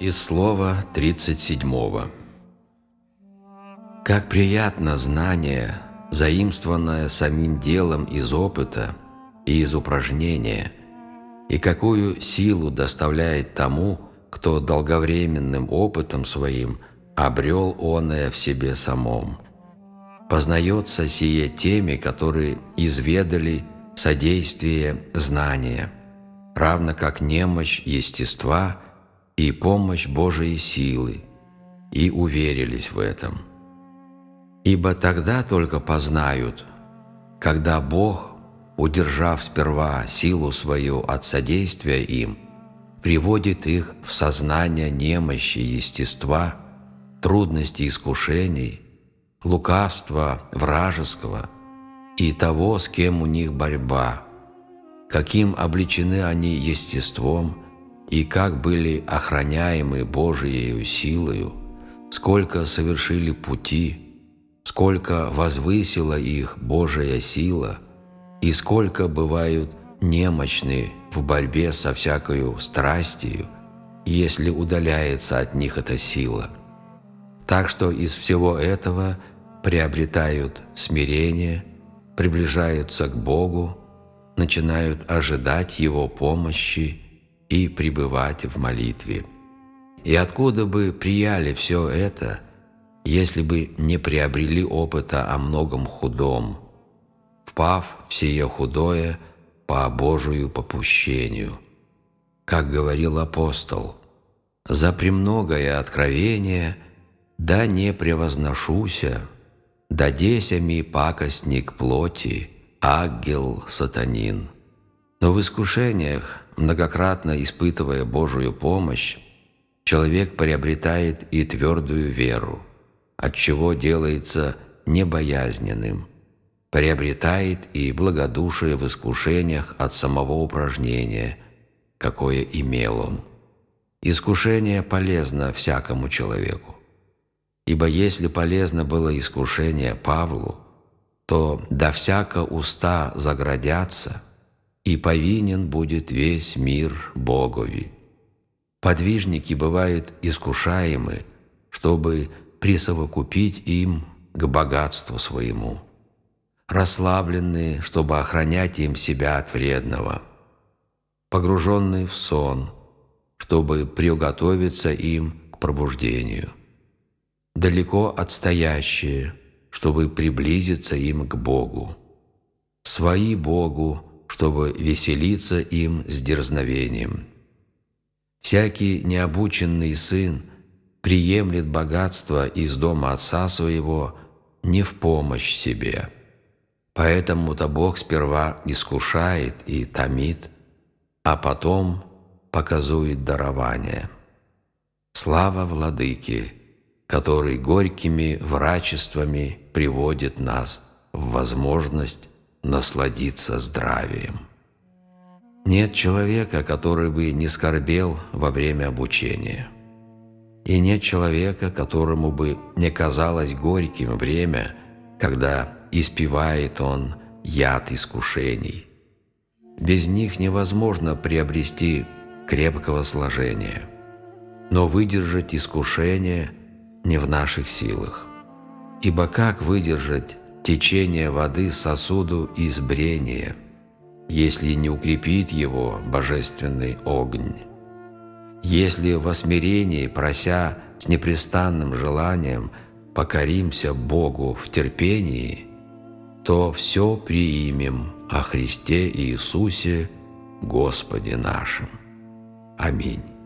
Из слова 37. Как приятно знание, заимствованное самим делом из опыта и из упражнения, и какую силу доставляет тому, кто долговременным опытом своим обрел оное в себе самом. Познается сие теми, которые изведали содействие знания, равно как немощь естества и помощь Божией силы, и уверились в этом. Ибо тогда только познают, когда Бог, удержав сперва силу свою от содействия им, приводит их в сознание немощи естества, трудностей искушений, лукавства вражеского и того, с кем у них борьба, каким обличены они естеством и как были охраняемы Божией силою, сколько совершили пути, сколько возвысила их Божия сила и сколько бывают немощны в борьбе со всякою страстью, если удаляется от них эта сила. Так что из всего этого приобретают смирение, приближаются к Богу, начинают ожидать Его помощи и пребывать в молитве. И откуда бы прияли все это, если бы не приобрели опыта о многом худом, впав в сие худое по Божию попущению? Как говорил апостол, «За премногое откровение да не превозношуся, да десями пакостник плоти, ангел сатанин». Но в искушениях многократно испытывая Божию помощь, человек приобретает и твердую веру, от чего делается небоязненным, приобретает и благодушие в искушениях от самого упражнения, какое имел он. Искушение полезно всякому человеку. Ибо если полезно было искушение Павлу, то до всяко уста заградятся – и повинен будет весь мир Богови. Подвижники бывают искушаемы, чтобы присовокупить им к богатству своему, расслабленные, чтобы охранять им себя от вредного, погруженные в сон, чтобы приуготовиться им к пробуждению, далеко отстоящие, чтобы приблизиться им к Богу, свои Богу, чтобы веселиться им с дерзновением. Всякий необученный сын приемлет богатство из дома отца своего не в помощь себе. Поэтому-то Бог сперва искушает и томит, а потом показует дарование. Слава Владыке, который горькими врачествами приводит нас в возможность насладиться здравием. Нет человека, который бы не скорбел во время обучения. И нет человека, которому бы не казалось горьким время, когда испевает он яд искушений. Без них невозможно приобрести крепкого сложения. Но выдержать искушение не в наших силах. Ибо как выдержать течение воды сосуду избрения, если не укрепит его божественный огонь. Если в осмирении, прося с непрестанным желанием, покоримся Богу в терпении, то все приимем о Христе Иисусе Господе нашим. Аминь.